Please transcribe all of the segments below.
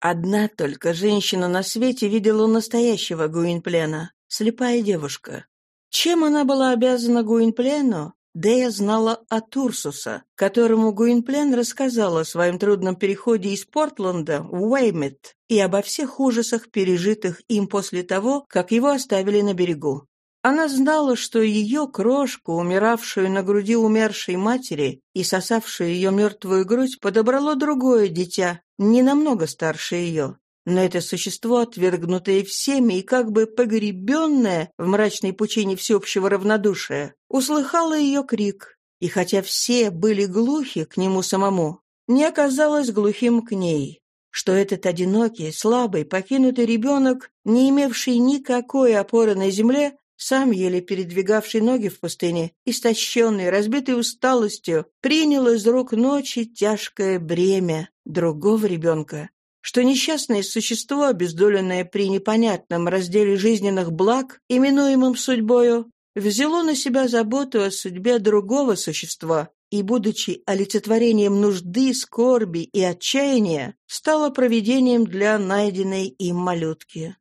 Одна только женщина на свете видела настоящего Гуинплена — слепая девушка. Чем она была обязана Гуинплену, Дея знала от Урсуса, которому Гуинплен рассказал о своем трудном переходе из Портленда в Уэймет и обо всех ужасах, пережитых им после того, как его оставили на берегу. Она знала, что ее крошку, умиравшую на груди умершей матери и сосавшую ее мертвую грудь, подобрало другое дитя, не намного старше ее. Но это существо, отвергнутое всеми и как бы погребенное в мрачной пучине всеобщего равнодушия, услыхало ее крик, и хотя все были глухи к нему самому, не оказалось глухим к ней что этот одинокий, слабый, покинутый ребенок, не имевший никакой опоры на земле, сам, еле передвигавший ноги в пустыне, истощенный, разбитый усталостью, принял из рук ночи тяжкое бремя другого ребенка, что несчастное существо, обездоленное при непонятном разделе жизненных благ, именуемом судьбою, взяло на себя заботу о судьбе другого существа и, будучи олицетворением нужды, скорби и отчаяния, стало провидением для найденной им малютки.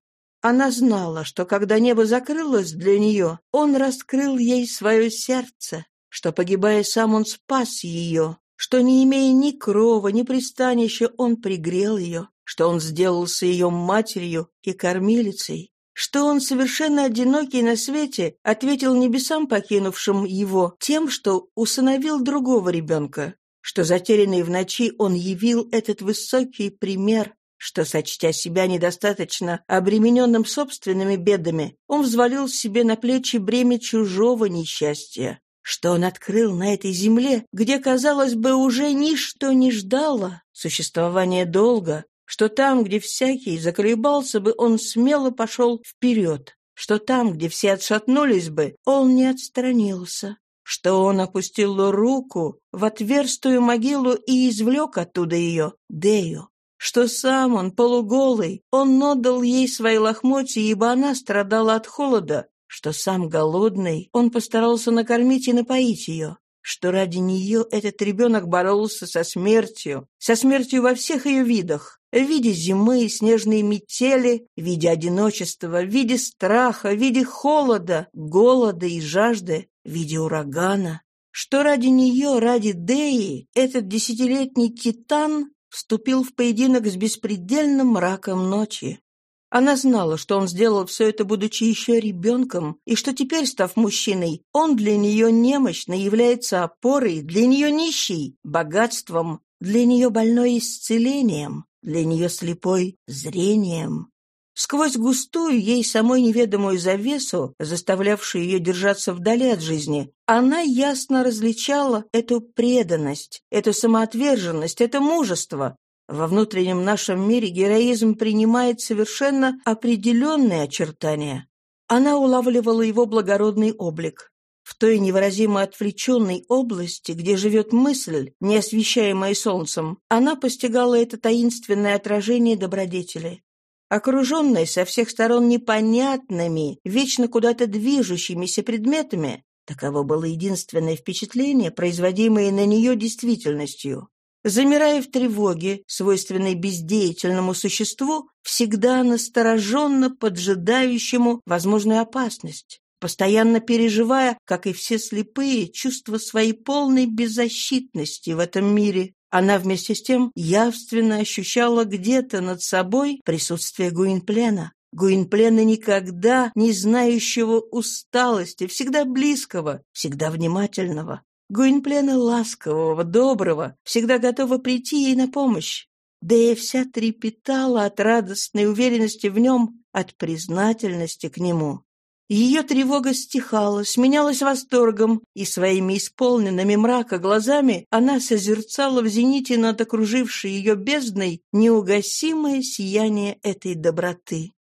Она знала, что когда небо закрылось для нее, он раскрыл ей свое сердце, что, погибая сам, он спас ее, что, не имея ни крова, ни пристанища, он пригрел ее, что он сделался ее матерью и кормилицей, что он, совершенно одинокий на свете, ответил небесам, покинувшим его, тем, что усыновил другого ребенка, что, затерянный в ночи, он явил этот высокий пример что, сочтя себя недостаточно обремененным собственными бедами, он взвалил себе на плечи бремя чужого несчастья, что он открыл на этой земле, где, казалось бы, уже ничто не ждало существования долга, что там, где всякий заколебался бы, он смело пошел вперед, что там, где все отшатнулись бы, он не отстранился, что он опустил руку в отверстую могилу и извлек оттуда ее, Дею, что сам он полуголый, он отдал ей свои лохмотья, ибо она страдала от холода, что сам голодный, он постарался накормить и напоить ее, что ради нее этот ребенок боролся со смертью, со смертью во всех ее видах, в виде зимы и снежной метели, в виде одиночества, в виде страха, в виде холода, голода и жажды, в виде урагана, что ради нее, ради Деи, этот десятилетний титан вступил в поединок с беспредельным мраком ночи. Она знала, что он сделал все это, будучи еще ребенком, и что теперь, став мужчиной, он для нее немощно является опорой, для нее нищей, богатством, для нее больной исцелением, для нее слепой зрением. Сквозь густую, ей самой неведомую завесу, заставлявшую ее держаться вдали от жизни, она ясно различала эту преданность, эту самоотверженность, это мужество. Во внутреннем нашем мире героизм принимает совершенно определенные очертания. Она улавливала его благородный облик. В той невыразимо отвлеченной области, где живет мысль, не освещаемая солнцем, она постигала это таинственное отражение добродетели. Окруженная со всех сторон непонятными, вечно куда-то движущимися предметами, таково было единственное впечатление, производимое на нее действительностью. Замирая в тревоге, свойственной бездеятельному существу, всегда настороженно поджидающему возможную опасность, постоянно переживая, как и все слепые, чувство своей полной беззащитности в этом мире, она вместе с тем явственно ощущала где-то над собой присутствие Гуинплена. Гуинплена никогда не знающего усталости, всегда близкого, всегда внимательного. Гуинплена ласкового, доброго, всегда готова прийти ей на помощь. Да и вся трепетала от радостной уверенности в нем, от признательности к нему. Ее тревога стихала, сменялась восторгом, и своими исполненными мрака глазами она созерцала в зените над окружившей ее бездной неугасимое сияние этой доброты.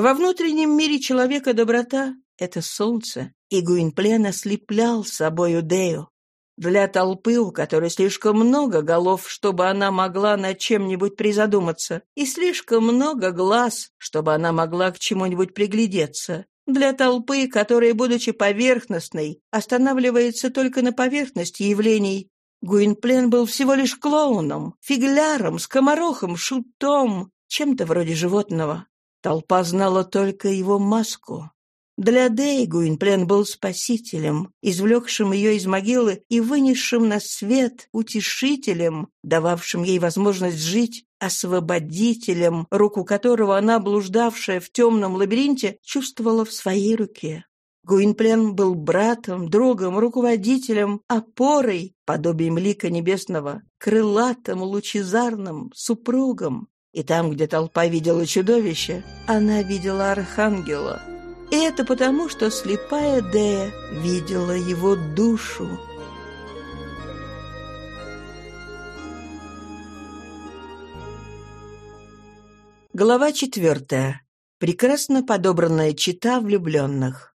Во внутреннем мире человека доброта — это солнце, и Гуинплен ослеплял собою Дею. Для толпы, у которой слишком много голов, чтобы она могла над чем-нибудь призадуматься, и слишком много глаз, чтобы она могла к чему-нибудь приглядеться, для толпы, которая, будучи поверхностной, останавливается только на поверхности явлений, Гуинплен был всего лишь клоуном, фигляром, скоморохом, шутом, чем-то вроде животного. Толпа знала только его маску. Для Дэй Гуинплен был спасителем, извлекшим ее из могилы и вынесшим на свет утешителем, дававшим ей возможность жить, освободителем, руку которого она, блуждавшая в темном лабиринте, чувствовала в своей руке. Гуинплен был братом, другом, руководителем, опорой, подобием лика небесного, крылатым, лучезарным, супругом. И там, где толпа видела чудовище, она видела архангела. И это потому, что слепая Дея видела его душу. Глава четвертая. Прекрасно подобранная чита влюбленных.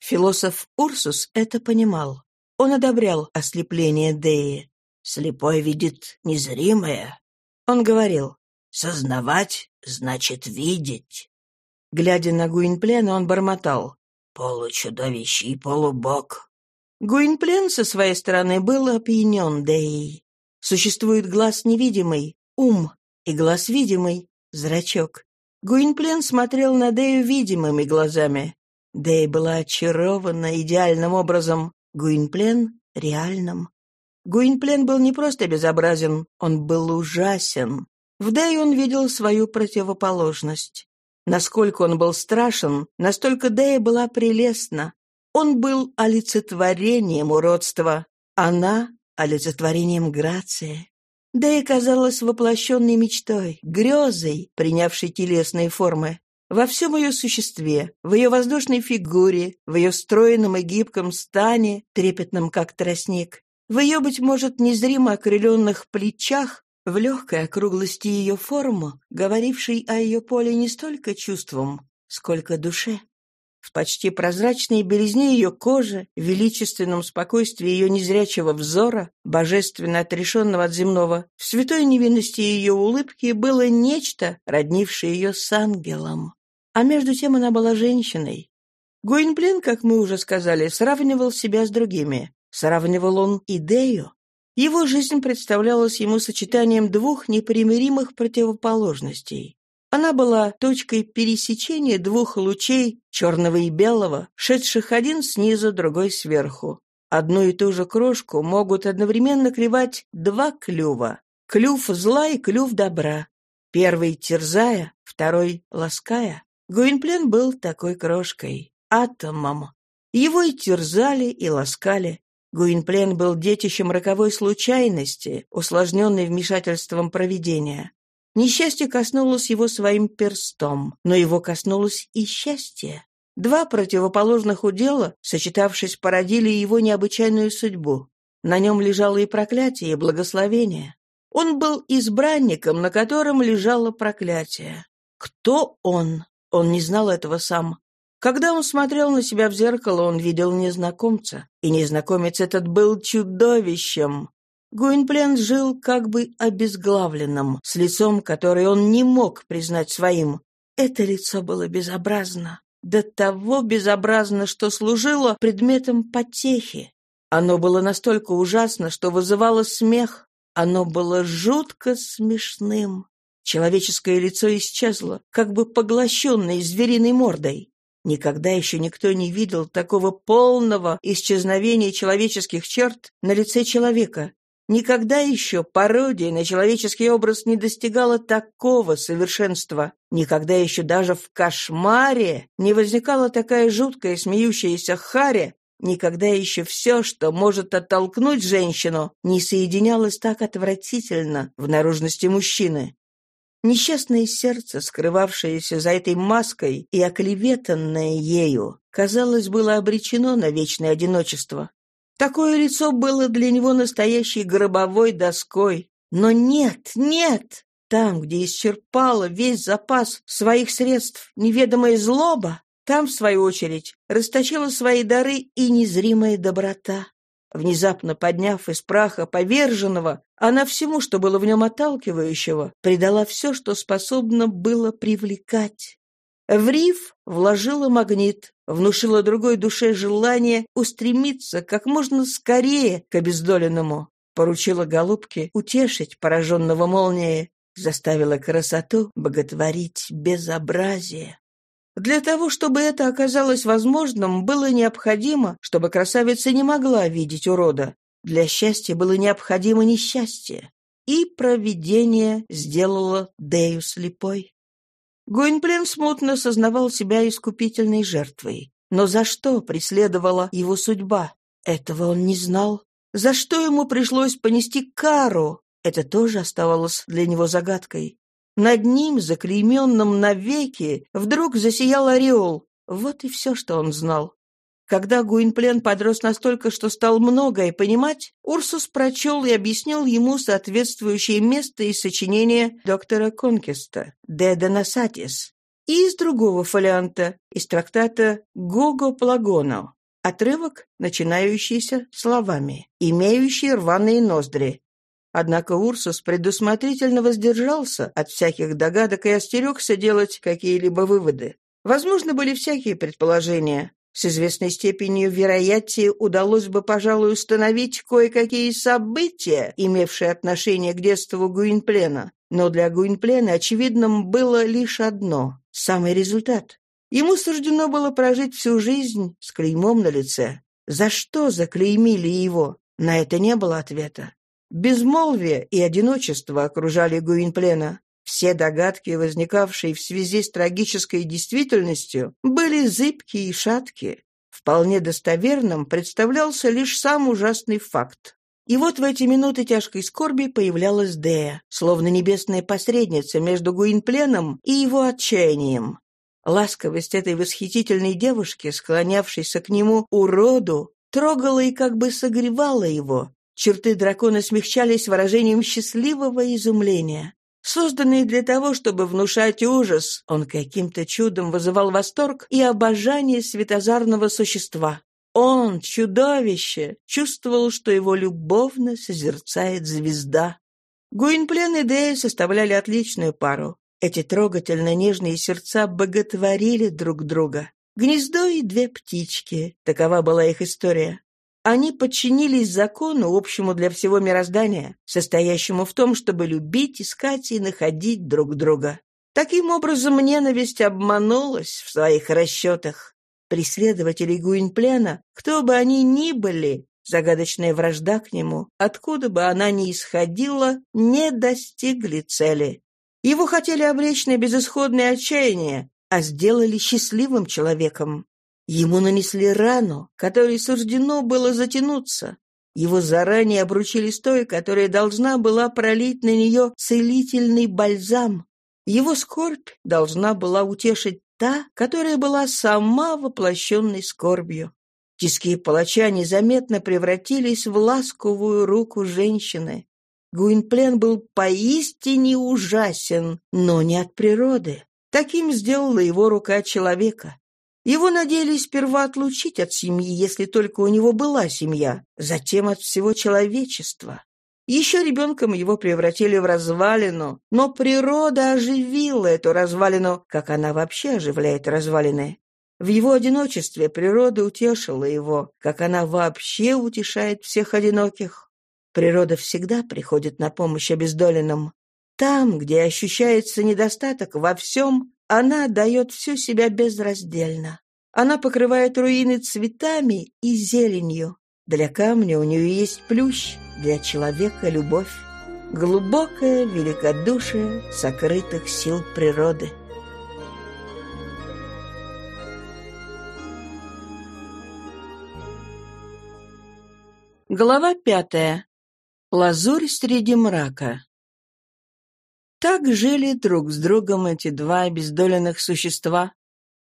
Философ Урсус это понимал. Он одобрял ослепление Деи. «Слепой видит незримое». Он говорил, «Сознавать значит видеть». Глядя на Гуинплена, он бормотал, «Получудовище и полубог». Гуинплен со своей стороны был опьянен Деей. Существует глаз невидимый, ум, и глаз видимый, зрачок. Гуинплен смотрел на Дею видимыми глазами, Дэй была очарована идеальным образом, Гуинплен — реальным. Гуинплен был не просто безобразен, он был ужасен. В Дэй он видел свою противоположность. Насколько он был страшен, настолько Дэя была прелестна. Он был олицетворением уродства, она — олицетворением грации. Дэя казалась воплощенной мечтой, грезой, принявшей телесные формы. Во всем ее существе, в ее воздушной фигуре, в ее стройном и гибком стане, трепетном как тростник, в ее, быть может, незримо окрыленных плечах, в легкой округлости ее формы, говорившей о ее поле не столько чувством, сколько душе. В почти прозрачной белизне ее кожи, в величественном спокойствии ее незрячего взора, божественно отрешенного от земного, в святой невинности ее улыбки было нечто, роднившее ее с ангелом. А между тем она была женщиной. Гуинплен, как мы уже сказали, сравнивал себя с другими. Сравнивал он идею. Его жизнь представлялась ему сочетанием двух непримиримых противоположностей. Она была точкой пересечения двух лучей, черного и белого, шедших один снизу, другой сверху. Одну и ту же крошку могут одновременно клевать два клюва. Клюв зла и клюв добра. Первый терзая, второй лаская. Гуинплен был такой крошкой, атомом. Его и терзали, и ласкали. Гуинплен был детищем роковой случайности, усложненной вмешательством провидения. Несчастье коснулось его своим перстом, но его коснулось и счастье. Два противоположных удела, сочетавшись, породили его необычайную судьбу. На нем лежало и проклятие, и благословение. Он был избранником, на котором лежало проклятие. Кто он? Он не знал этого сам. Когда он смотрел на себя в зеркало, он видел незнакомца, и незнакомец этот был чудовищем. Гуинплен жил как бы обезглавленным, с лицом, которое он не мог признать своим. Это лицо было безобразно. До того безобразно, что служило предметом потехи. Оно было настолько ужасно, что вызывало смех. Оно было жутко смешным. Человеческое лицо исчезло, как бы поглощенное звериной мордой. Никогда еще никто не видел такого полного исчезновения человеческих черт на лице человека, Никогда еще пародия на человеческий образ не достигала такого совершенства. Никогда еще даже в кошмаре не возникала такая жуткая смеющаяся харя. Никогда еще все, что может оттолкнуть женщину, не соединялось так отвратительно в наружности мужчины. Несчастное сердце, скрывавшееся за этой маской и оклеветанное ею, казалось, было обречено на вечное одиночество. Такое лицо было для него настоящей гробовой доской. Но нет, нет! Там, где исчерпала весь запас своих средств неведомая злоба, там, в свою очередь, расточила свои дары и незримая доброта. Внезапно подняв из праха поверженного, она всему, что было в нем отталкивающего, придала все, что способно было привлекать. В риф вложила магнит, внушила другой душе желание устремиться как можно скорее к обездоленному, поручила голубке утешить пораженного молнией, заставила красоту боготворить безобразие. Для того, чтобы это оказалось возможным, было необходимо, чтобы красавица не могла видеть урода. Для счастья было необходимо несчастье. И провидение сделало Дею слепой. Гуинплен смутно сознавал себя искупительной жертвой. Но за что преследовала его судьба? Этого он не знал. За что ему пришлось понести кару? Это тоже оставалось для него загадкой. Над ним, заклейменным навеки, вдруг засиял ореол. Вот и все, что он знал. Когда Гуинплен подрос настолько, что стал многое понимать, Урсус прочел и объяснил ему соответствующее место из сочинения доктора Конкеста «De Donasatis» и из другого фолианта, из трактата «Гого Плагоно», отрывок, начинающийся словами «имеющий рваные ноздри». Однако Урсус предусмотрительно воздержался от всяких догадок и остерегся делать какие-либо выводы. Возможно, были всякие предположения, с известной степенью вероятия удалось бы, пожалуй, установить кое-какие события, имевшие отношение к детству Гуинплена. Но для Гуинплена очевидным было лишь одно – самый результат. Ему суждено было прожить всю жизнь с клеймом на лице. За что заклеймили его? На это не было ответа. Безмолвие и одиночество окружали Гуинплена. Все догадки, возникавшие в связи с трагической действительностью, были зыбкие и шаткие. Вполне достоверным представлялся лишь сам ужасный факт. И вот в эти минуты тяжкой скорби появлялась Дея, словно небесная посредница между Гуинпленом и его отчаянием. Ласковость этой восхитительной девушки, склонявшейся к нему уроду, трогала и как бы согревала его. Черты дракона смягчались выражением счастливого изумления. Созданный для того, чтобы внушать ужас, он каким-то чудом вызывал восторг и обожание светозарного существа. Он, чудовище, чувствовал, что его любовно созерцает звезда. Гуинплен и Дея составляли отличную пару. Эти трогательно нежные сердца боготворили друг друга. Гнездо и две птички. Такова была их история. Они подчинились закону, общему для всего мироздания, состоящему в том, чтобы любить, искать и находить друг друга. Таким образом, ненависть обманулась в своих расчетах. Преследователи Гуинплена, кто бы они ни были, загадочная вражда к нему, откуда бы она ни исходила, не достигли цели. Его хотели обречь на безысходное отчаяние, а сделали счастливым человеком. Ему нанесли рану, которой суждено было затянуться. Его заранее обручили с той, которая должна была пролить на нее целительный бальзам. Его скорбь должна была утешить та, которая была сама воплощенной скорбью. Тиски палача незаметно превратились в ласковую руку женщины. Гуинплен был поистине ужасен, но не от природы. Таким сделала его рука человека. Его надеялись сперва отлучить от семьи, если только у него была семья, затем от всего человечества. Еще ребенком его превратили в развалину, но природа оживила эту развалину, как она вообще оживляет развалины. В его одиночестве природа утешила его, как она вообще утешает всех одиноких. Природа всегда приходит на помощь обездоленным. Там, где ощущается недостаток во всем, она дает всю себя безраздельно. Она покрывает руины цветами и зеленью. Для камня у нее есть плющ, для человека — любовь. Глубокое великодушие сокрытых сил природы. Глава пятая. Лазурь среди мрака. Так жили друг с другом эти два обездоленных существа.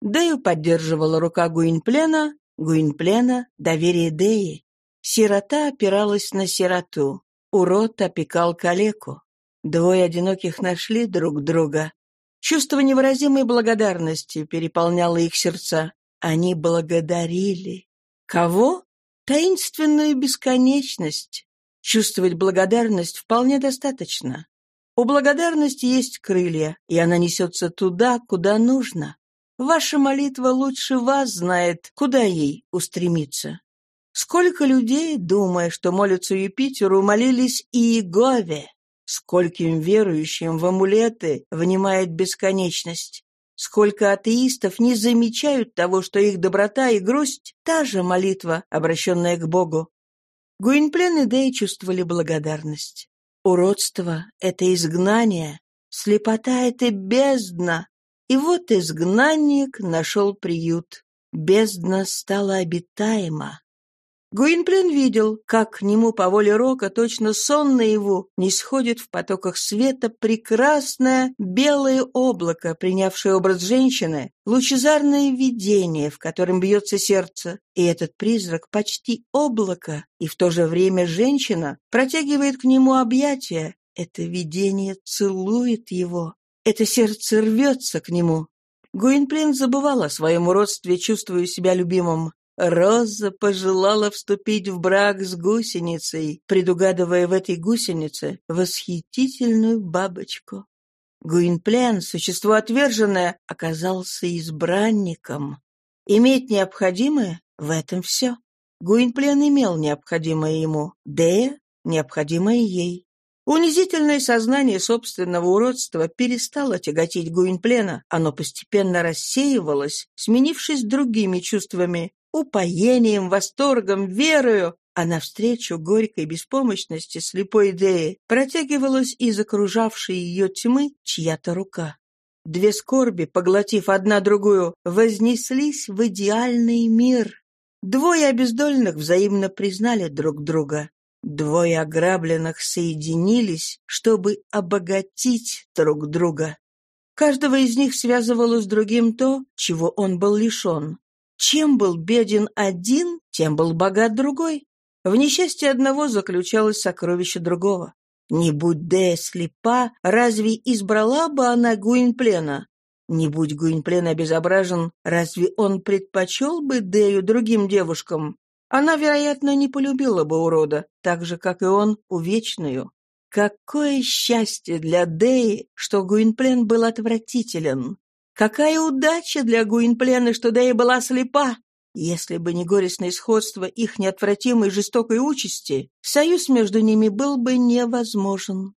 Дею поддерживала рука Гуинплена, Гуинплена — доверие Деи. Сирота опиралась на сироту, урод опекал калеку. Двое одиноких нашли друг друга. Чувство невыразимой благодарности переполняло их сердца. Они благодарили. Кого? Таинственную бесконечность. Чувствовать благодарность вполне достаточно. У благодарности есть крылья, и она несется туда, куда нужно. Ваша молитва лучше вас знает, куда ей устремиться. Сколько людей, думая, что молятся Юпитеру, молились и Иегове. скольким верующим в амулеты внимает бесконечность. Сколько атеистов не замечают того, что их доброта и грусть — та же молитва, обращенная к Богу. Гуинплен и Дэй чувствовали благодарность. Уродство — это изгнание, слепота — это бездна. И вот изгнанник нашел приют. Бездна стала обитаема. Гуинплен видел, как к нему по воле Рока точно сон наяву не сходит в потоках света прекрасное белое облако, принявшее образ женщины, лучезарное видение, в котором бьется сердце, и этот призрак почти облако, и в то же время женщина протягивает к нему объятия, это видение целует его, это сердце рвется к нему. Гуинплен забывал о своем уродстве, чувствуя себя любимым. Роза пожелала вступить в брак с гусеницей, предугадывая в этой гусенице восхитительную бабочку. Гуинплен, существо отверженное, оказался избранником. Иметь необходимое — в этом все. Гуинплен имел необходимое ему, Дея — необходимое ей. Унизительное сознание собственного уродства перестало тяготить Гуинплена, оно постепенно рассеивалось, сменившись другими чувствами, упоением, восторгом, верою, а навстречу горькой беспомощности слепой идеи протягивалась из окружавшей ее тьмы чья-то рука. Две скорби, поглотив одна другую, вознеслись в идеальный мир. Двое обездольных взаимно признали друг друга. Двое ограбленных соединились, чтобы обогатить друг друга. Каждого из них связывало с другим то, чего он был лишен. Чем был беден один, тем был богат другой. В несчастье одного заключалось сокровище другого. Не будь Дея слепа, разве избрала бы она Гуинплена? Не будь Гуинплен обезображен, разве он предпочел бы Дею другим девушкам? Она, вероятно, не полюбила бы урода, так же, как и он, увечную. Какое счастье для Деи, что Гуинплен был отвратителен. Какая удача для Гуинплена, что Дея была слепа! Если бы не горестное сходство их неотвратимой жестокой участи, союз между ними был бы невозможен.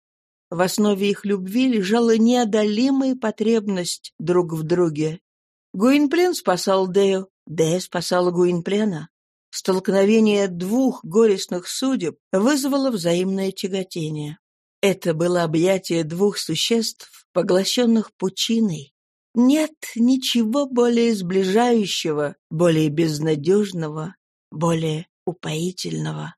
В основе их любви лежала неодолимая потребность друг в друге. Гуинплен спасал Дею, Дея спасала Гуинплена. Столкновение двух горестных судеб вызвало взаимное тяготение. Это было объятие двух существ, поглощенных пучиной. Нет ничего более сближающего, более безнадежного, более упоительного.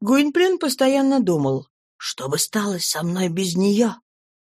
Гуинплен постоянно думал, что бы стало со мной без нее?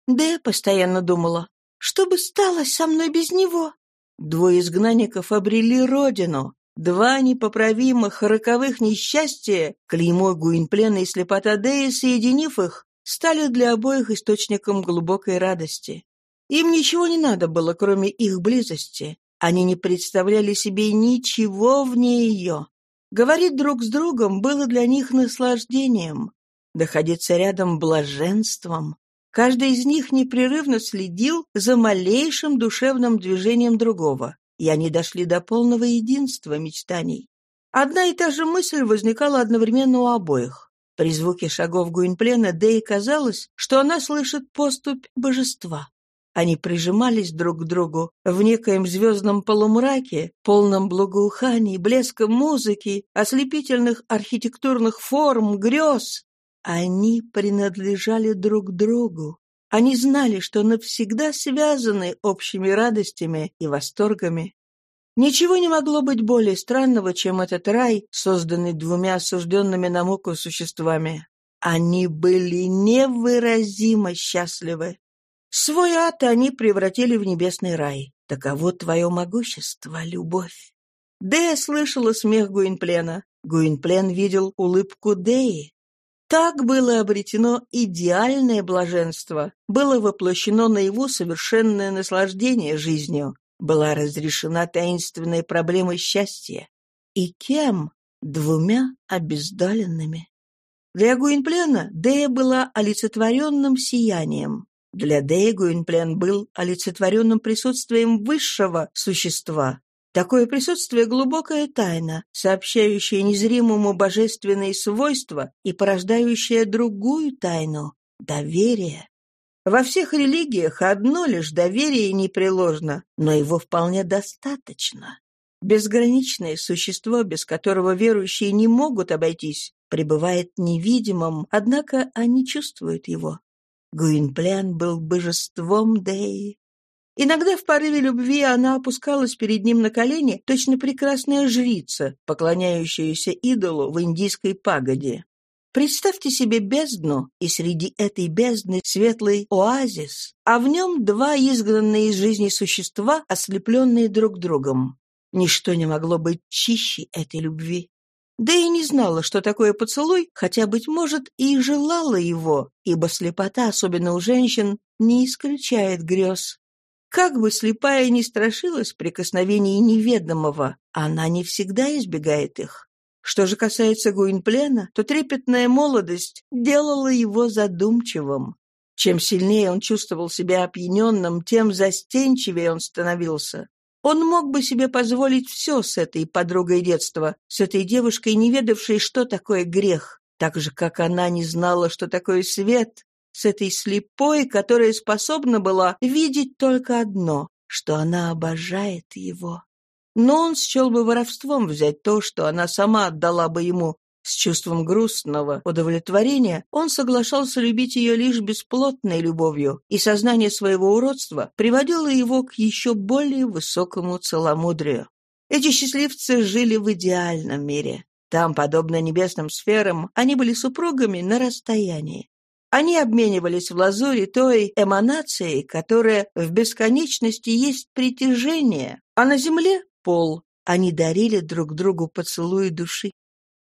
Дэ постоянно думала, что бы стало со мной без него? Двое изгнанников обрели родину. Два непоправимых роковых несчастья, клеймо Гуинплена и слепота Дэя, соединив их, стали для обоих источником глубокой радости. Им ничего не надо было, кроме их близости. Они не представляли себе ничего вне ее. Говорить друг с другом было для них наслаждением. Находиться рядом блаженством. Каждый из них непрерывно следил за малейшим душевным движением другого, и они дошли до полного единства мечтаний. Одна и та же мысль возникала одновременно у обоих. При звуке шагов Гуинплена Дэй казалось, что она слышит поступь божества. Они прижимались друг к другу в некоем звездном полумраке, полном благоуханий, блеска музыки, ослепительных архитектурных форм, грез. Они принадлежали друг другу. Они знали, что навсегда связаны общими радостями и восторгами. Ничего не могло быть более странного, чем этот рай, созданный двумя осужденными на муку существами. Они были невыразимо счастливы. Свой ад они превратили в небесный рай. Таково твое могущество, любовь. Дея слышала смех Гуинплена. Гуинплен видел улыбку Деи. Так было обретено идеальное блаженство, было воплощено наяву совершенное наслаждение жизнью, была разрешена таинственная проблема счастья. И кем? Двумя обездаленными. Для Гуинплена Дея была олицетворенным сиянием. Для Дея Гуинплен был олицетворенным присутствием высшего существа. Такое присутствие — глубокая тайна, сообщающая незримому божественные свойства и порождающая другую тайну, доверие. Во всех религиях одно лишь доверие непреложно, но его вполне достаточно. Безграничное существо, без которого верующие не могут обойтись, пребывает невидимым, однако они чувствуют его. Гуинплян был божеством Деи. Иногда в порыве любви она опускалась перед ним на колени, точно прекрасная жрица, поклоняющаяся идолу в индийской пагоде. Представьте себе бездну, и среди этой бездны светлый оазис, а в нем два изгнанные из жизни существа, ослепленные друг другом. Ничто не могло быть чище этой любви. Да и не знала, что такое поцелуй, хотя, быть может, и желала его, ибо слепота, особенно у женщин, не исключает грез. Как бы слепая ни страшилась прикосновений неведомого, она не всегда избегает их. Что же касается Гуинплена, то трепетная молодость делала его задумчивым. Чем сильнее он чувствовал себя опьяненным, тем застенчивее он становился. Он мог бы себе позволить все с этой подругой детства, с этой девушкой, не ведавшей, что такое грех, так же, как она не знала, что такое свет, с этой слепой, которая способна была видеть только одно, что она обожает его. Но он счел бы воровством взять то, что она сама отдала бы ему. С чувством грустного удовлетворения он соглашался любить ее лишь бесплотной любовью, и сознание своего уродства приводило его к еще более высокому целомудрию. Эти счастливцы жили в идеальном мире. Там, подобно небесным сферам, они были супругами на расстоянии. Они обменивались в лазуре той эманацией, которая в бесконечности есть притяжение, а на земле — пол. Они дарили друг другу поцелуи души.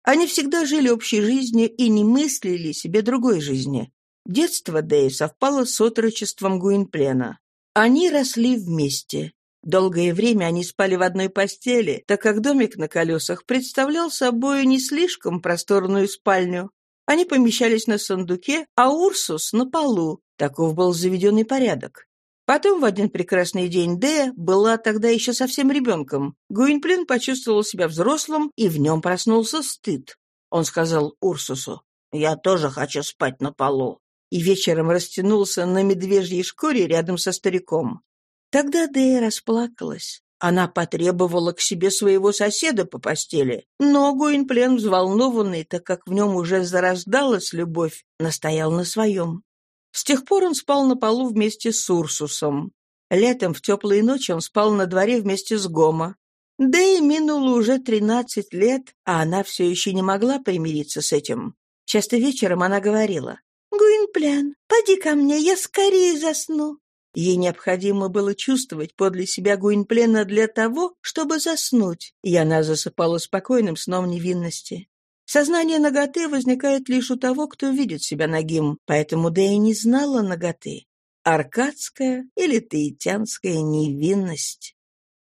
Они всегда жили общей жизнью и не мыслили себе другой жизни. Детство Дэи совпало с отрочеством Гуинплена. Они росли вместе. Долгое время они спали в одной постели, так как домик на колесах представлял собой не слишком просторную спальню. Они помещались на сундуке, а Урсус — на полу. Таков был заведенный порядок. Потом в один прекрасный день Дея была тогда еще совсем ребенком. Гуинплин почувствовал себя взрослым, и в нем проснулся стыд. Он сказал Урсусу, «Я тоже хочу спать на полу». И вечером растянулся на медвежьей шкуре рядом со стариком. Тогда Дея расплакалась. Она потребовала к себе своего соседа по постели, но Гуинплен, взволнованный, так как в нем уже зарождалась любовь, настоял на своем. С тех пор он спал на полу вместе с Урсусом. Летом в теплые ночи он спал на дворе вместе с Гома. Да и минуло уже тринадцать лет, а она все еще не могла примириться с этим. Часто вечером она говорила, «Гуинплян, поди ко мне, я скорее засну». Ей необходимо было чувствовать подле себя Гуинплена для того, чтобы заснуть, и она засыпала спокойным сном невинности. Сознание наготы возникает лишь у того, кто видит себя нагим, поэтому Дэя не знала наготы. Аркадская или таитянская невинность.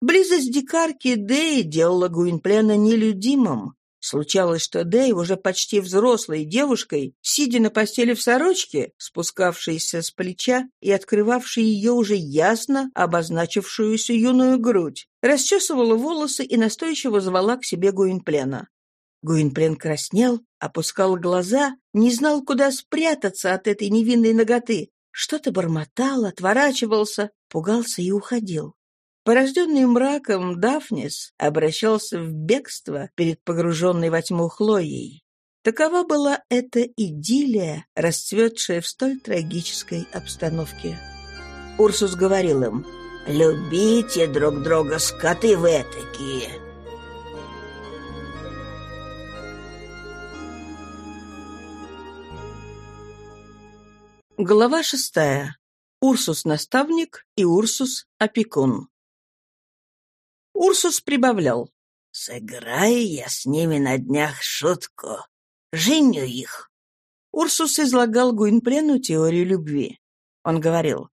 Близость дикарки Дэи делала Гуинплена нелюдимым, Случалось, что Дэй, уже почти взрослой девушкой, сидя на постели в сорочке, спускавшейся с плеча и открывавшей ее уже ясно обозначившуюся юную грудь, расчесывала волосы и настойчиво звала к себе Гуинплена. Гуинплен краснел, опускал глаза, не знал, куда спрятаться от этой невинной ноготы, что-то бормотал, отворачивался, пугался и уходил. Порожденный мраком Дафнис обращался в бегство перед погруженной во тьму Хлоей. Такова была эта идиллия, расцветшая в столь трагической обстановке. Урсус говорил им, «Любите друг друга, скоты вы такие!» Глава шестая. Урсус-наставник и Урсус-опекун. Урсус прибавлял. «Сыграю я с ними на днях шутку. Женю их». Урсус излагал Гуинплену теорию любви. Он говорил,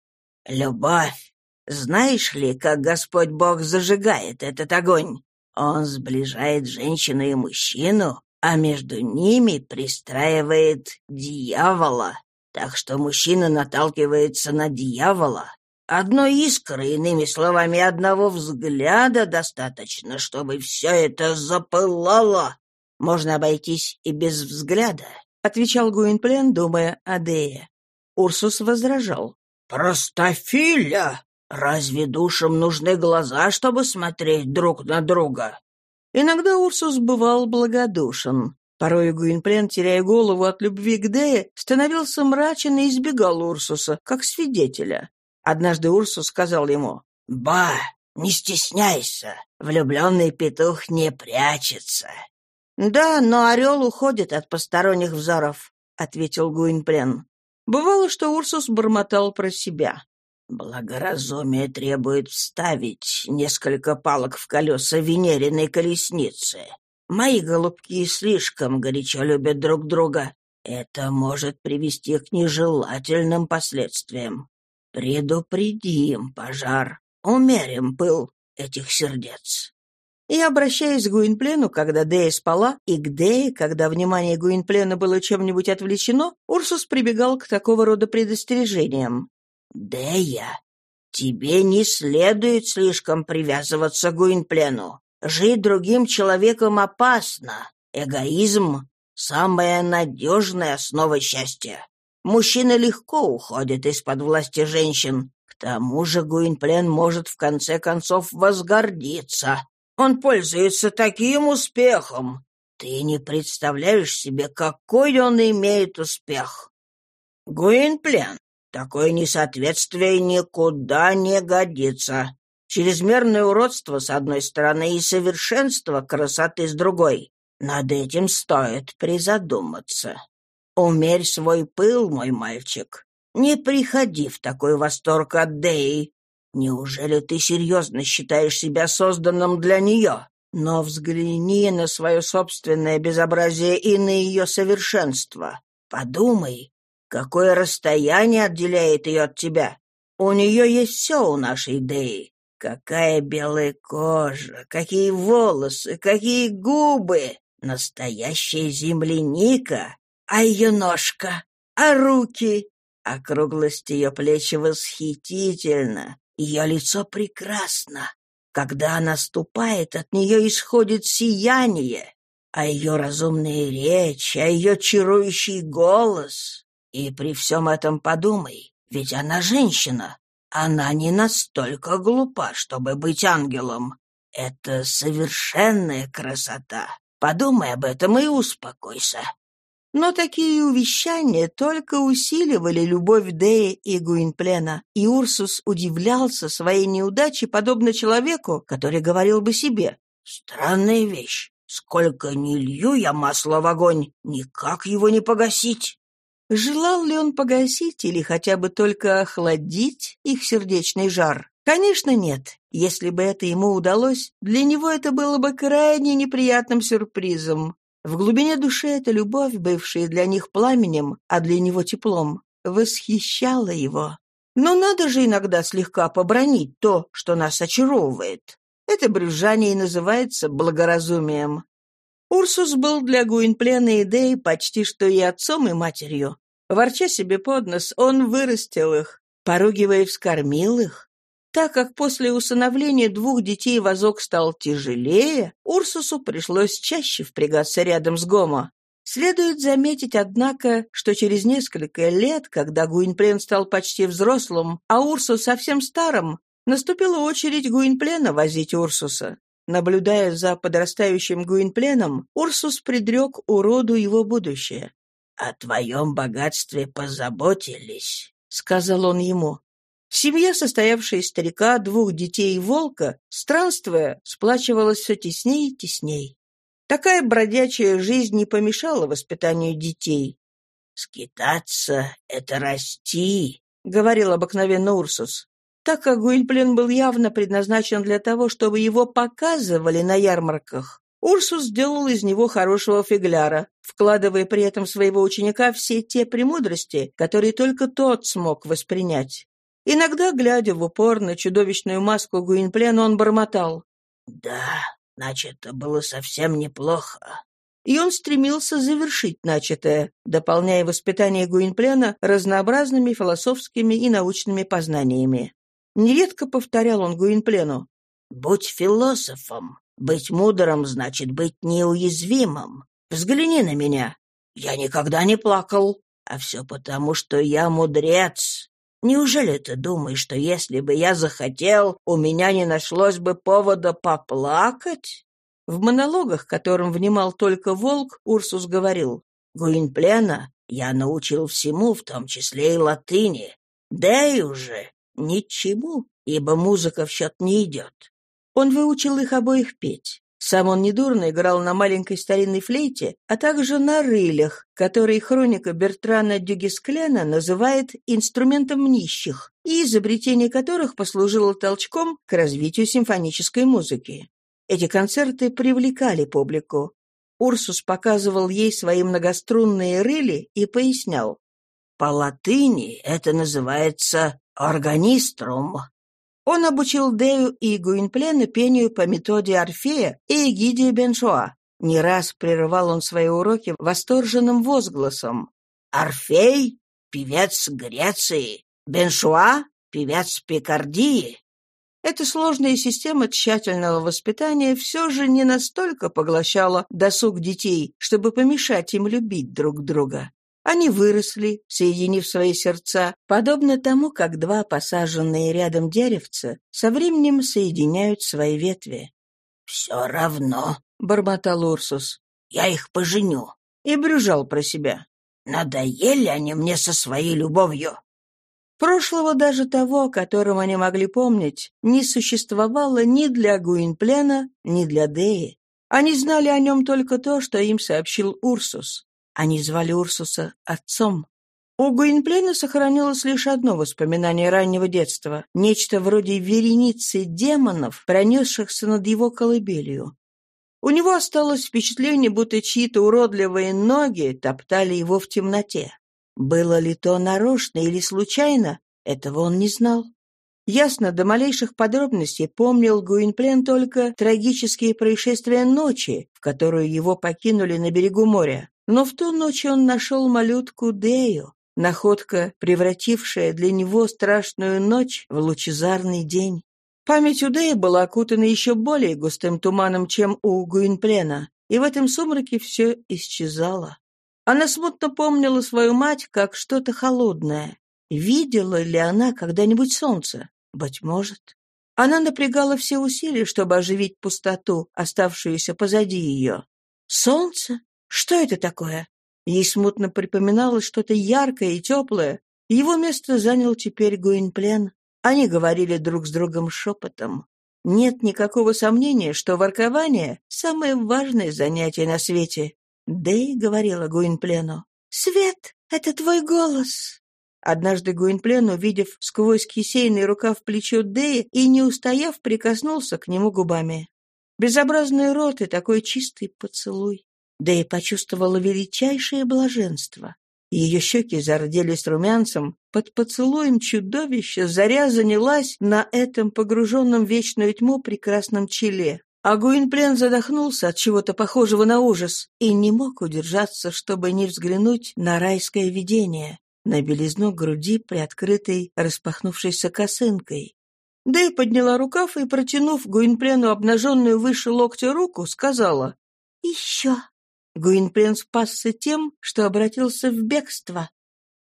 «Любовь. Знаешь ли, как Господь Бог зажигает этот огонь? Он сближает женщину и мужчину, а между ними пристраивает дьявола, так что мужчина наталкивается на дьявола, Одной искры, иными словами, одного взгляда достаточно, чтобы все это запылало. Можно обойтись и без взгляда, — отвечал Гуинплен, думая о Дее. Урсус возражал. «Простофиля! Разве душам нужны глаза, чтобы смотреть друг на друга?» Иногда Урсус бывал благодушен. Порой Гуинплен, теряя голову от любви к Дее, становился мрачен и избегал Урсуса, как свидетеля. Однажды Урсус сказал ему, «Ба, не стесняйся, влюбленный петух не прячется». «Да, но орел уходит от посторонних взоров», — ответил Гуинплен. Бывало, что Урсус бормотал про себя. «Благоразумие требует вставить несколько палок в колеса Венериной колесницы. Мои голубки слишком горячо любят друг друга. Это может привести к нежелательным последствиям. Предупредим пожар, умерим пыл этих сердец. И, обращаясь к Гуинплену, когда Дея спала, и к Дее, когда внимание Гуинплена было чем-нибудь отвлечено, Урсус прибегал к такого рода предостережениям. «Дея, тебе не следует слишком привязываться к Гуинплену. Жить другим человеком опасно. Эгоизм — самая надежная основа счастья. Мужчина легко уходит из-под власти женщин. К тому же Гуинплен может в конце концов возгордиться. Он пользуется таким успехом. Ты не представляешь себе, какой он имеет успех. Гуинплен, такое несоответствие никуда не годится. Чрезмерное уродство с одной стороны и совершенство красоты с другой. Над этим стоит призадуматься. Умерь свой пыл, мой мальчик. Не приходи в такой восторг от Деи. Неужели ты серьезно считаешь себя созданным для нее? Но взгляни на свое собственное безобразие и на ее совершенство. Подумай, какое расстояние отделяет ее от тебя. У нее есть все у нашей Деи. Какая белая кожа, какие волосы, какие губы! Настоящая земляника! А ее ножка, а руки! Округлость ее плеч восхитительна, ее лицо прекрасно. Когда она ступает, от нее исходит сияние, а ее разумная речь, а ее чарующий голос. И при всем этом подумай, ведь она женщина, она не настолько глупа, чтобы быть ангелом. Это совершенная красота. Подумай об этом и успокойся. Но такие увещания только усиливали любовь Деи и Гуинплена, и Урсус удивлялся своей неудаче, подобно человеку, который говорил бы себе «Странная вещь. Сколько не лью я масла в огонь, никак его не погасить». Желал ли он погасить или хотя бы только охладить их сердечный жар? Конечно, нет. Если бы это ему удалось, для него это было бы крайне неприятным сюрпризом. В глубине души эта любовь, бывшая для них пламенем, а для него теплом, восхищала его. Но надо же иногда слегка побронить то, что нас очаровывает. Это брюзжание и называется благоразумием. Урсус был для Гуинплена и Дэй почти что и отцом, и матерью. Ворча себе под нос, он вырастил их, поругивая вскормил их. Так как после усыновления двух детей возок стал тяжелее, Урсусу пришлось чаще впрягаться рядом с Гомо. Следует заметить, однако, что через несколько лет, когда Гуинплен стал почти взрослым, а Урсус совсем старым, наступила очередь Гуинплена возить Урсуса. Наблюдая за подрастающим Гуинпленом, Урсус предрек уроду его будущее. «О твоем богатстве позаботились», — сказал он ему. Семья, состоявшая из старика, двух детей и волка, странствуя, сплачивалась все тесней и тесней. Такая бродячая жизнь не помешала воспитанию детей. «Скитаться — это расти», — говорил обыкновенно Урсус. Так как Гуильплен был явно предназначен для того, чтобы его показывали на ярмарках, Урсус сделал из него хорошего фигляра, вкладывая при этом в своего ученика все те премудрости, которые только тот смог воспринять. Иногда, глядя в упор на чудовищную маску Гуинплена, он бормотал. «Да, значит, это было совсем неплохо». И он стремился завершить начатое, дополняя воспитание Гуинплена разнообразными философскими и научными познаниями. Нередко повторял он Гуинплену. «Будь философом, быть мудрым значит быть неуязвимым. Взгляни на меня. Я никогда не плакал. А все потому, что я мудрец. Неужели ты думаешь, что если бы я захотел, у меня не нашлось бы повода поплакать?» В монологах, которым внимал только волк, Урсус говорил, «Гуинплена я научил всему, в том числе и латыни. Да и уже ничему, ибо музыка в счет не идет». Он выучил их обоих петь. Сам он недурно играл на маленькой старинной флейте, а также на рылях, которые хроника Бертрана Дюгескляна называет инструментом нищих, и изобретение которых послужило толчком к развитию симфонической музыки. Эти концерты привлекали публику. Урсус показывал ей свои многострунные рыли и пояснял. «По латыни это называется органиструм, он обучил Дею и Гуинплена пению по методе Орфея и Эгидия Беншуа. Не раз прерывал он свои уроки восторженным возгласом. «Орфей — певец Греции, Беншуа — певец Пикардии». Эта сложная система тщательного воспитания все же не настолько поглощала досуг детей, чтобы помешать им любить друг друга. Они выросли, соединив свои сердца, подобно тому, как два посаженные рядом деревца со временем соединяют свои ветви. «Все равно», — бормотал Урсус, — «я их поженю». И брюжал про себя. «Надоели они мне со своей любовью». Прошлого даже того, о котором они могли помнить, не существовало ни для Гуинплена, ни для Деи. Они знали о нем только то, что им сообщил Урсус. Они звали Урсуса отцом. У Гуинплена сохранилось лишь одно воспоминание раннего детства, нечто вроде вереницы демонов, пронесшихся над его колыбелью. У него осталось впечатление, будто чьи-то уродливые ноги топтали его в темноте. Было ли то нарочно или случайно, этого он не знал. Ясно, до малейших подробностей помнил Гуинплен только трагические происшествия ночи, в которую его покинули на берегу моря. Но в ту ночь он нашел малютку Дею, находка, превратившая для него страшную ночь в лучезарный день. Память у Деи была окутана еще более густым туманом, чем у Гуинплена, и в этом сумраке все исчезало. Она смутно помнила свою мать как что-то холодное. Видела ли она когда-нибудь солнце? Быть может. Она напрягала все усилия, чтобы оживить пустоту, оставшуюся позади ее. Солнце? Что это такое? Ей смутно припоминалось что-то яркое и теплое. Его место занял теперь Гуинплен. Они говорили друг с другом шепотом. Нет никакого сомнения, что воркование — самое важное занятие на свете. Дэй говорила Гуинплену. «Свет, это твой голос!» Однажды Гуинплен, увидев сквозь кисейный рукав плечо Дэя и, не устояв, прикоснулся к нему губами. Безобразный рот и такой чистый поцелуй да и почувствовала величайшее блаженство. Ее щеки зарделись румянцем, под поцелуем чудовища заря занялась на этом погруженном в вечную тьму прекрасном челе. А Гуинплен задохнулся от чего-то похожего на ужас и не мог удержаться, чтобы не взглянуть на райское видение, на белизну груди, приоткрытой распахнувшейся косынкой. Дэй подняла рукав и, протянув Гуинплену обнаженную выше локтя руку, сказала «Еще». Гуинплен спасся тем, что обратился в бегство.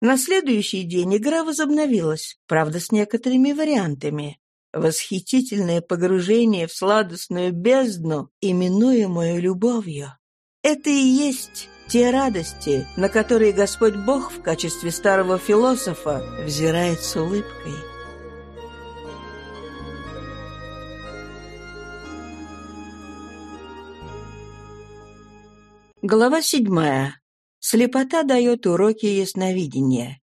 На следующий день игра возобновилась, правда, с некоторыми вариантами. Восхитительное погружение в сладостную бездну, именуемую любовью. Это и есть те радости, на которые Господь Бог в качестве старого философа взирает с улыбкой. Глава седьмая. Слепота дает уроки ясновидения.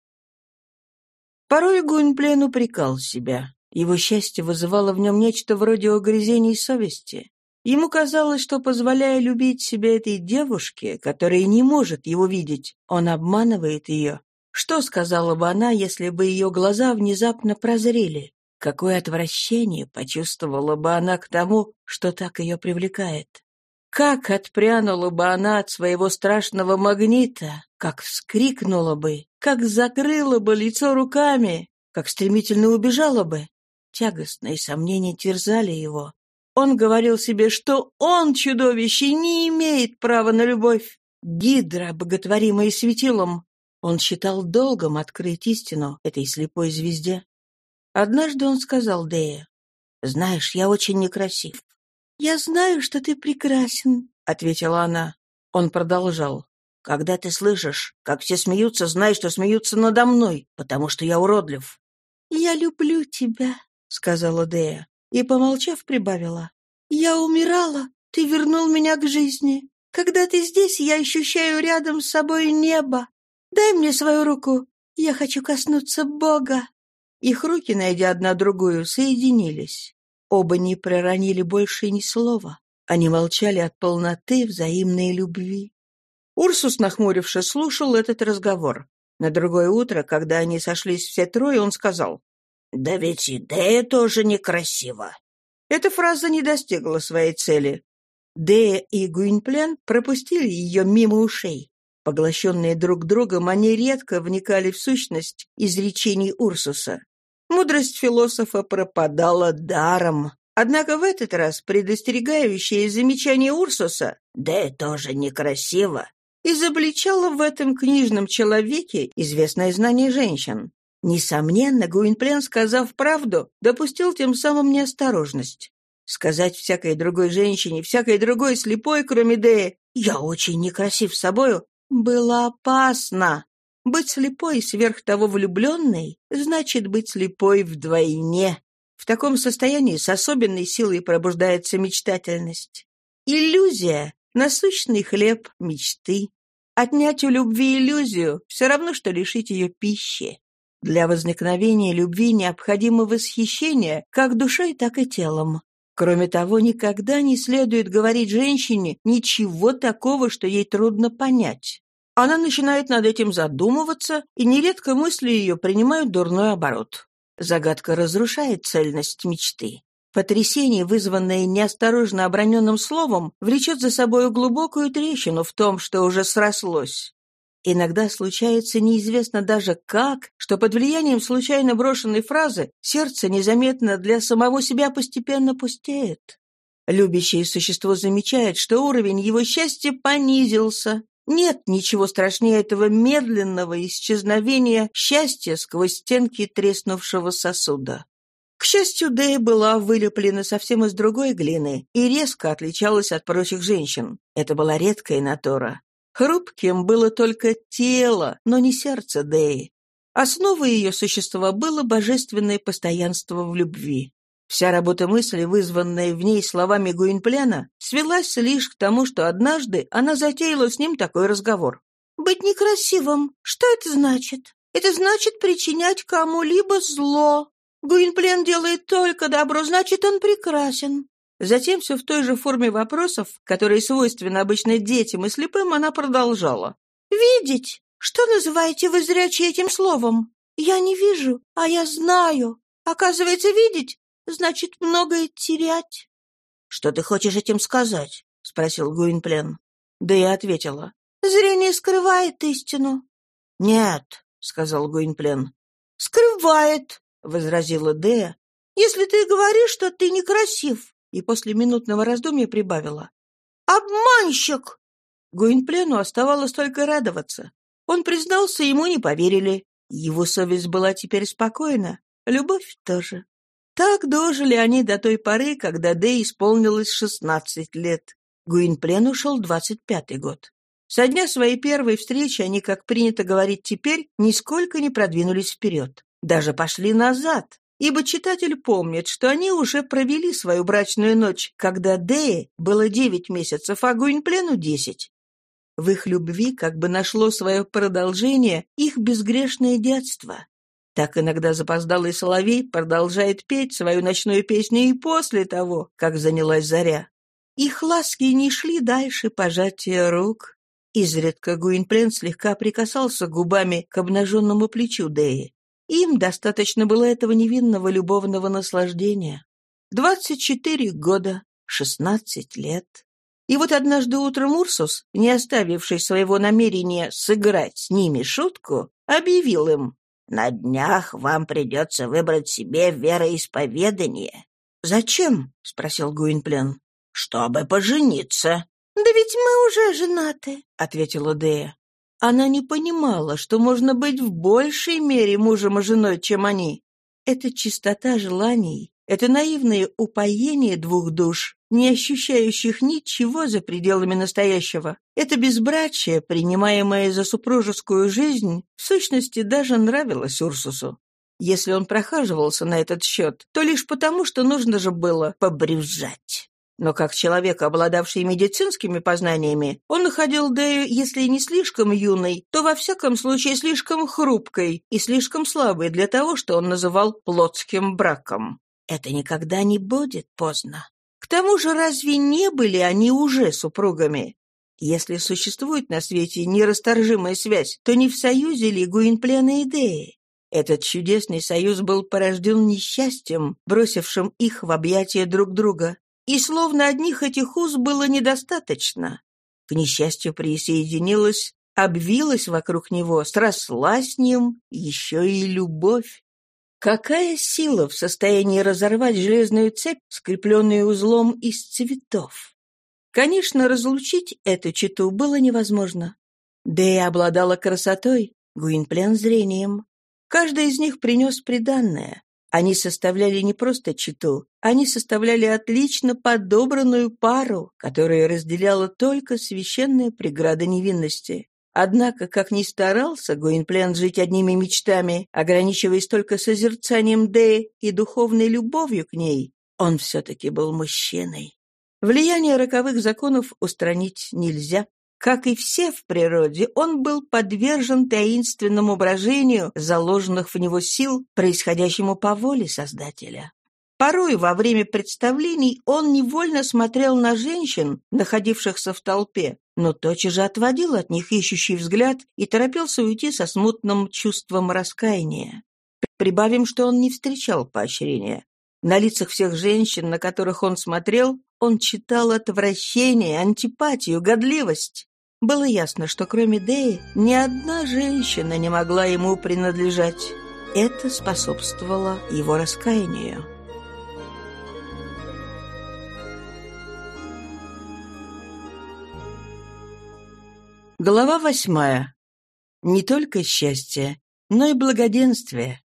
Порой Гуинплен упрекал себя. Его счастье вызывало в нем нечто вроде угрызений совести. Ему казалось, что, позволяя любить себя этой девушке, которая не может его видеть, он обманывает ее. Что сказала бы она, если бы ее глаза внезапно прозрели? Какое отвращение почувствовала бы она к тому, что так ее привлекает? Как отпрянула бы она от своего страшного магнита, как вскрикнула бы, как закрыла бы лицо руками, как стремительно убежала бы. Тягостные сомнения терзали его. Он говорил себе, что он, чудовище, не имеет права на любовь. Гидра, боготворимая светилом. Он считал долгом открыть истину этой слепой звезде. Однажды он сказал Дее, «Знаешь, я очень некрасив». «Я знаю, что ты прекрасен», — ответила она. Он продолжал, «Когда ты слышишь, как все смеются, знай, что смеются надо мной, потому что я уродлив». «Я люблю тебя», — сказала Дея, и, помолчав, прибавила. «Я умирала, ты вернул меня к жизни. Когда ты здесь, я ощущаю рядом с собой небо. Дай мне свою руку, я хочу коснуться Бога». Их руки, найдя одна другую, соединились. Оба не проронили больше ни слова. Они молчали от полноты взаимной любви. Урсус, нахмурившись, слушал этот разговор. На другое утро, когда они сошлись все трое, он сказал, «Да ведь идея тоже некрасива». Эта фраза не достигла своей цели. Дея и Гуинплен пропустили ее мимо ушей. Поглощенные друг другом, они редко вникали в сущность изречений Урсуса. Мудрость философа пропадала даром. Однако в этот раз предостерегающее замечание Урсуса «да и тоже некрасиво» изобличало в этом книжном человеке известное знание женщин. Несомненно, Гуинплен, сказав правду, допустил тем самым неосторожность. Сказать всякой другой женщине, всякой другой слепой, кроме Деи, «Я очень некрасив собою», было опасно. Быть слепой сверх того влюбленной значит быть слепой вдвойне. В таком состоянии с особенной силой пробуждается мечтательность. Иллюзия — насущный хлеб мечты. Отнять у любви иллюзию — все равно, что лишить ее пищи. Для возникновения любви необходимо восхищение как душой, так и телом. Кроме того, никогда не следует говорить женщине ничего такого, что ей трудно понять. Она начинает над этим задумываться, и нередко мысли ее принимают дурной оборот. Загадка разрушает цельность мечты. Потрясение, вызванное неосторожно оброненным словом, влечет за собой глубокую трещину в том, что уже срослось. Иногда случается неизвестно даже как, что под влиянием случайно брошенной фразы сердце незаметно для самого себя постепенно пустеет. Любящее существо замечает, что уровень его счастья понизился. Нет ничего страшнее этого медленного исчезновения счастья сквозь стенки треснувшего сосуда. К счастью, Дэй была вылеплена совсем из другой глины и резко отличалась от прочих женщин. Это была редкая натура. Хрупким было только тело, но не сердце Дэи. Основой ее существа было божественное постоянство в любви. Вся работа мысли, вызванная в ней словами Гуинплена, свелась лишь к тому, что однажды она затеяла с ним такой разговор. «Быть некрасивым. Что это значит? Это значит причинять кому-либо зло. Гуинплен делает только добро, значит, он прекрасен. Затем все в той же форме вопросов, которые свойственны обычно детям и слепым, она продолжала. «Видеть? Что называете вы зрячей этим словом? Я не вижу, а я знаю. Оказывается, видеть значит многое терять». «Что ты хочешь этим сказать?» — спросил Гуинплен. Да я ответила. «Зрение скрывает истину». «Нет», — сказал Гуинплен. «Скрывает», — возразила Дея. «Если ты говоришь, что ты некрасив, и после минутного раздумья прибавила. «Обманщик!» Гуинплену оставалось только радоваться. Он признался, ему не поверили. Его совесть была теперь спокойна, любовь тоже. Так дожили они до той поры, когда Дэй исполнилось шестнадцать лет. Гуинплен ушел двадцать пятый год. Со дня своей первой встречи они, как принято говорить теперь, нисколько не продвинулись вперед. Даже пошли назад ибо читатель помнит, что они уже провели свою брачную ночь, когда Дее было девять месяцев, а Гуинплену — десять. В их любви как бы нашло свое продолжение их безгрешное детство. Так иногда запоздалый соловей продолжает петь свою ночную песню и после того, как занялась заря. Их ласки не шли дальше пожатия рук. Изредка Гуинплен слегка прикасался губами к обнаженному плечу Деи. Им достаточно было этого невинного любовного наслаждения. Двадцать четыре года, шестнадцать лет. И вот однажды утром Урсус, не оставивший своего намерения сыграть с ними шутку, объявил им, «На днях вам придется выбрать себе вероисповедание». «Зачем?» — спросил Гуинплен. «Чтобы пожениться». «Да ведь мы уже женаты», — ответила Дея. Она не понимала, что можно быть в большей мере мужем и женой, чем они. Эта чистота желаний, это наивное упоение двух душ, не ощущающих ничего за пределами настоящего. Это безбрачие, принимаемое за супружескую жизнь, в сущности даже нравилось Урсусу. Если он прохаживался на этот счет, то лишь потому, что нужно же было побрюзжать. Но как человек, обладавший медицинскими познаниями, он находил Дэю, если не слишком юной, то во всяком случае слишком хрупкой и слишком слабой для того, что он называл плотским браком. Это никогда не будет поздно. К тому же разве не были они уже супругами? Если существует на свете нерасторжимая связь, то не в союзе ли Гуинплена и Деи? Этот чудесный союз был порожден несчастьем, бросившим их в объятия друг друга, и словно одних этих уз было недостаточно. К несчастью присоединилась, обвилась вокруг него, срослась с ним еще и любовь. Какая сила в состоянии разорвать железную цепь, скрепленную узлом из цветов? Конечно, разлучить эту читу было невозможно. И обладала красотой, Гуинплен зрением. Каждый из них принес приданное. Они составляли не просто читу, они составляли отлично подобранную пару, которая разделяла только священная преграда невинности. Однако, как ни старался Гуинплен жить одними мечтами, ограничиваясь только созерцанием Дэи и духовной любовью к ней, он все-таки был мужчиной. Влияние роковых законов устранить нельзя. Как и все в природе, он был подвержен таинственному брожению заложенных в него сил, происходящему по воле Создателя. Порой во время представлений он невольно смотрел на женщин, находившихся в толпе, но тотчас же отводил от них ищущий взгляд и торопился уйти со смутным чувством раскаяния. Прибавим, что он не встречал поощрения. На лицах всех женщин, на которых он смотрел, он читал отвращение, антипатию, годливость. Было ясно, что кроме Деи ни одна женщина не могла ему принадлежать. Это способствовало его раскаянию. Глава восьмая. Не только счастье, но и благоденствие.